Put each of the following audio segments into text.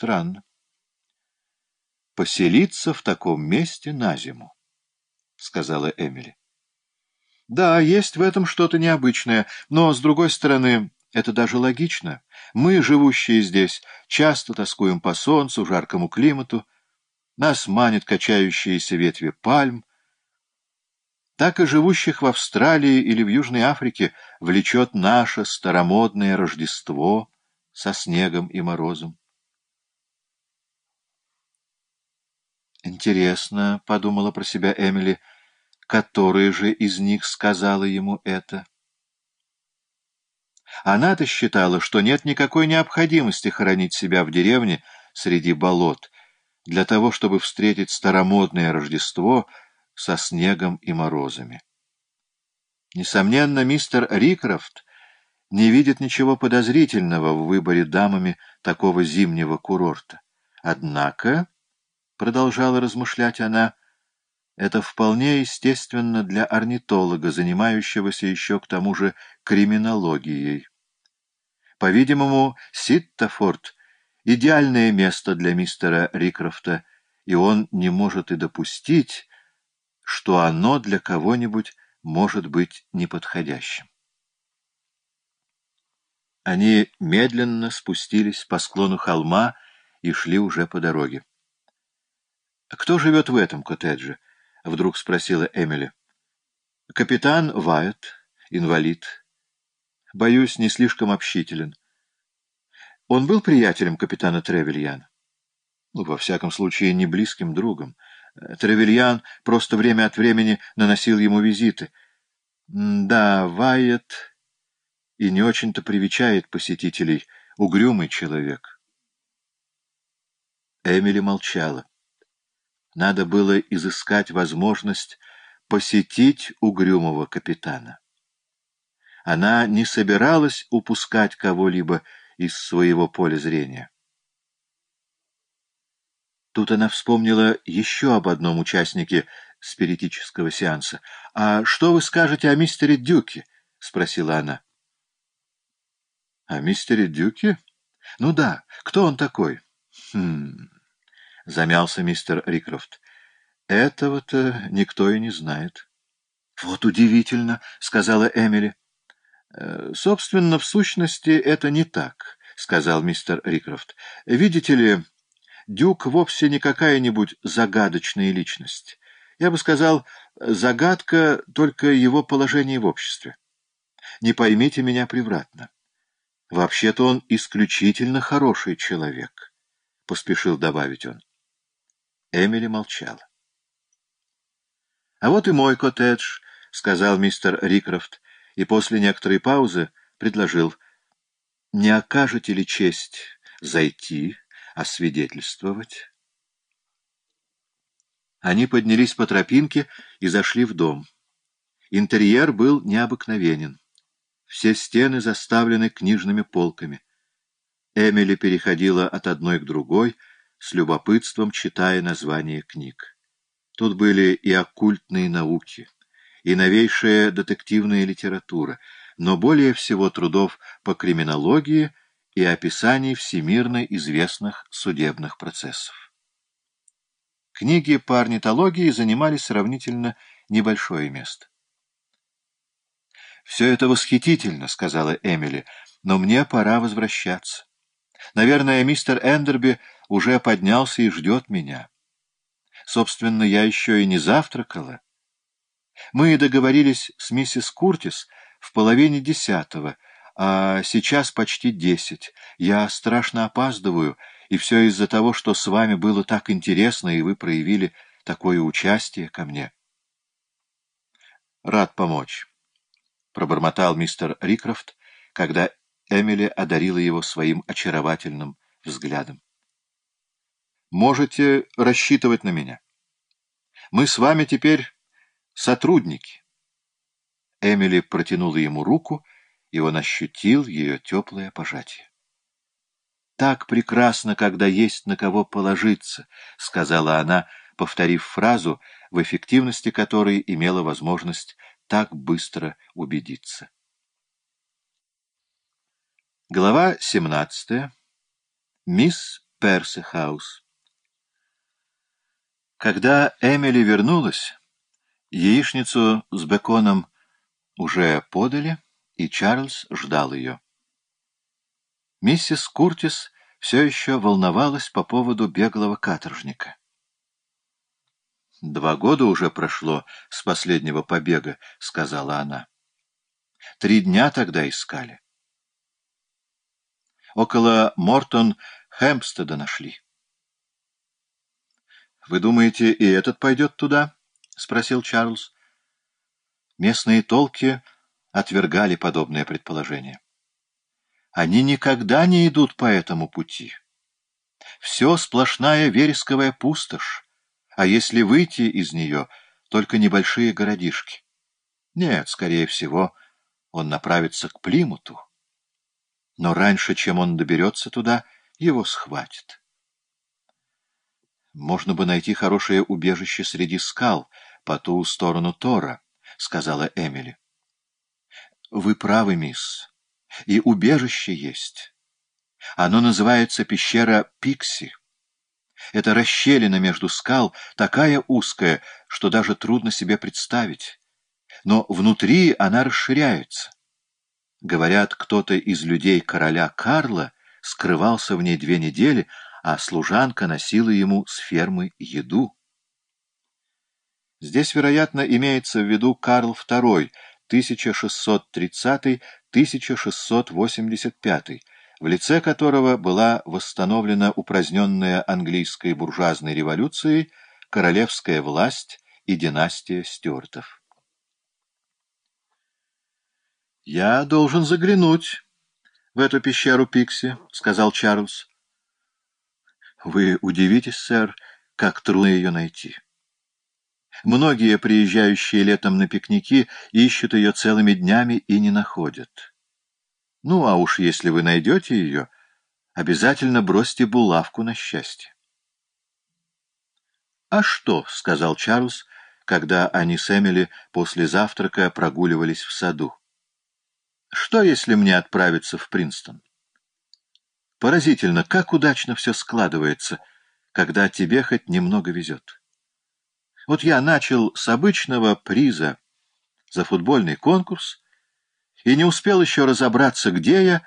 странно. Поселиться в таком месте на зиму, — сказала Эмили. Да, есть в этом что-то необычное, но, с другой стороны, это даже логично. Мы, живущие здесь, часто тоскуем по солнцу, жаркому климату. Нас манят качающиеся ветви пальм. Так и живущих в Австралии или в Южной Африке влечет наше старомодное Рождество со снегом и морозом. «Интересно», — подумала про себя Эмили, — «которая же из них сказала ему это?» Она-то считала, что нет никакой необходимости хоронить себя в деревне среди болот, для того, чтобы встретить старомодное Рождество со снегом и морозами. Несомненно, мистер Рикрофт не видит ничего подозрительного в выборе дамами такого зимнего курорта. Однако, — продолжала размышлять она, — это вполне естественно для орнитолога, занимающегося еще к тому же криминологией. По-видимому, Ситтафорд — идеальное место для мистера Рикрофта, и он не может и допустить, что оно для кого-нибудь может быть неподходящим. Они медленно спустились по склону холма и шли уже по дороге. «Кто живет в этом коттедже?» — вдруг спросила Эмили. «Капитан Вайет, инвалид». Боюсь, не слишком общителен. Он был приятелем капитана Тревельяна? Ну, во всяком случае, не близким другом. Тревельян просто время от времени наносил ему визиты. Да, Вайет и не очень-то привечает посетителей. Угрюмый человек. Эмили молчала. Надо было изыскать возможность посетить угрюмого капитана. Она не собиралась упускать кого-либо из своего поля зрения. Тут она вспомнила еще об одном участнике спиритического сеанса. «А что вы скажете о мистере Дюке?» — спросила она. «О мистере Дюке? Ну да. Кто он такой?» «Хм...» — замялся мистер Рикрофт. «Этого-то никто и не знает». «Вот удивительно», — сказала Эмили. Э, «Собственно, в сущности, это не так», — сказал мистер Рикрофт. «Видите ли, Дюк вовсе не какая-нибудь загадочная личность. Я бы сказал, загадка только его положение в обществе. Не поймите меня превратно. Вообще-то он исключительно хороший человек», — поспешил добавить он. Эмили молчала. «А вот и мой коттедж», — сказал мистер Рикрофт и после некоторой паузы предложил, «Не окажете ли честь зайти, освидетельствовать?» Они поднялись по тропинке и зашли в дом. Интерьер был необыкновенен. Все стены заставлены книжными полками. Эмили переходила от одной к другой, с любопытством читая названия книг. Тут были и оккультные науки, и новейшая детективная литература, но более всего трудов по криминологии и описаний всемирно известных судебных процессов. Книги по орнитологии занимали сравнительно небольшое место. «Все это восхитительно», — сказала Эмили, — «но мне пора возвращаться. Наверное, мистер Эндерби уже поднялся и ждет меня. Собственно, я еще и не завтракала». Мы договорились с миссис Куртис в половине десятого, а сейчас почти десять. Я страшно опаздываю, и все из-за того, что с вами было так интересно, и вы проявили такое участие ко мне. Рад помочь, — пробормотал мистер Рикрофт, когда Эмили одарила его своим очаровательным взглядом. Можете рассчитывать на меня. Мы с вами теперь сотрудники. Эмили протянула ему руку, и он ощутил ее теплое пожатие. «Так прекрасно, когда есть на кого положиться», — сказала она, повторив фразу, в эффективности которой имела возможность так быстро убедиться. Глава 17. Мисс Персихаус. Когда Эмили вернулась, яичницу с беконом уже подали, и Чарльз ждал ее. Миссис Куртис все еще волновалась по поводу беглого каторжника. «Два года уже прошло с последнего побега», — сказала она. «Три дня тогда искали. Около Мортон-Хэмпстеда нашли». «Вы думаете, и этот пойдет туда?» — спросил Чарльз. Местные толки отвергали подобное предположение. Они никогда не идут по этому пути. Все сплошная вересковая пустошь, а если выйти из нее, только небольшие городишки. Нет, скорее всего, он направится к Плимуту. Но раньше, чем он доберется туда, его схватит. Можно бы найти хорошее убежище среди скал по ту сторону Тора, — сказала Эмили. — Вы правы, мисс и убежище есть. Оно называется пещера Пикси. Это расщелина между скал, такая узкая, что даже трудно себе представить. Но внутри она расширяется. Говорят, кто-то из людей короля Карла скрывался в ней две недели, а служанка носила ему с фермы еду. Здесь, вероятно, имеется в виду Карл II, 1630-1685, в лице которого была восстановлена упраздненная английской буржуазной революцией королевская власть и династия Стюартов. «Я должен заглянуть в эту пещеру Пикси», — сказал Чарльз. «Вы удивитесь, сэр, как трудно ее найти». Многие, приезжающие летом на пикники, ищут ее целыми днями и не находят. Ну, а уж если вы найдете ее, обязательно бросьте булавку на счастье. — А что? — сказал Чарльз, когда они с Эмили после завтрака прогуливались в саду. — Что, если мне отправиться в Принстон? Поразительно, как удачно все складывается, когда тебе хоть немного везет. Вот я начал с обычного приза за футбольный конкурс и не успел еще разобраться, где я,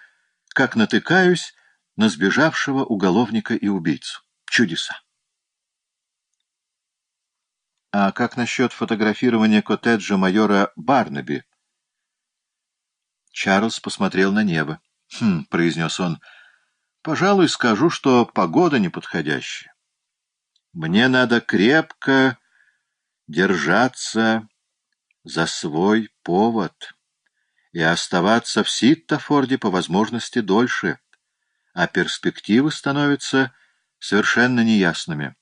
как натыкаюсь на сбежавшего уголовника и убийцу. Чудеса. А как насчет фотографирования коттеджа майора Барнаби? Чарльз посмотрел на небо. «Хм», — произнес он, — «пожалуй, скажу, что погода неподходящая. Мне надо крепко держаться за свой повод и оставаться в Ситтофорде по возможности дольше, а перспективы становятся совершенно неясными.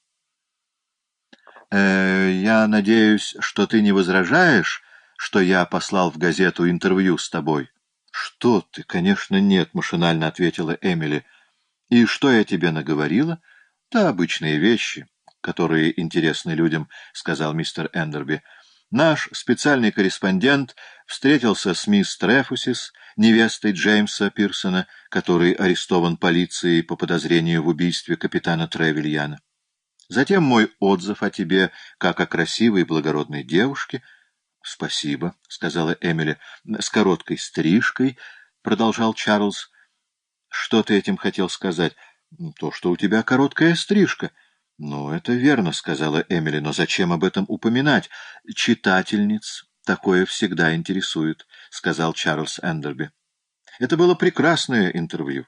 Э, «Я надеюсь, что ты не возражаешь, что я послал в газету интервью с тобой?» «Что ты? Конечно, нет», — машинально ответила Эмили. «И что я тебе наговорила?» «Да обычные вещи» которые интересны людям, — сказал мистер Эндерби. Наш специальный корреспондент встретился с мисс Трефусис, невестой Джеймса Пирсона, который арестован полицией по подозрению в убийстве капитана Тревельяна. Затем мой отзыв о тебе, как о красивой и благородной девушке. — Спасибо, — сказала Эмили. — С короткой стрижкой, — продолжал Чарльз. — Что ты этим хотел сказать? — То, что у тебя короткая стрижка. — «Ну, это верно», — сказала Эмили, — «но зачем об этом упоминать? Читательниц такое всегда интересует», — сказал Чарльз Эндерби. «Это было прекрасное интервью.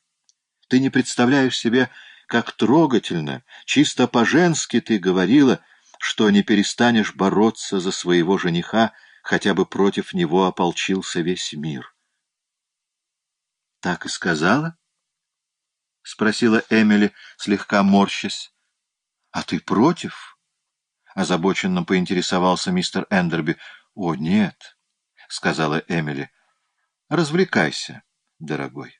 Ты не представляешь себе, как трогательно, чисто по-женски ты говорила, что не перестанешь бороться за своего жениха, хотя бы против него ополчился весь мир». «Так и сказала?» — спросила Эмили, слегка морщась. — А ты против? — озабоченно поинтересовался мистер Эндерби. — О, нет, — сказала Эмили. — Развлекайся, дорогой.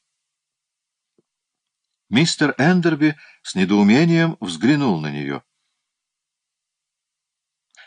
Мистер Эндерби с недоумением взглянул на нее.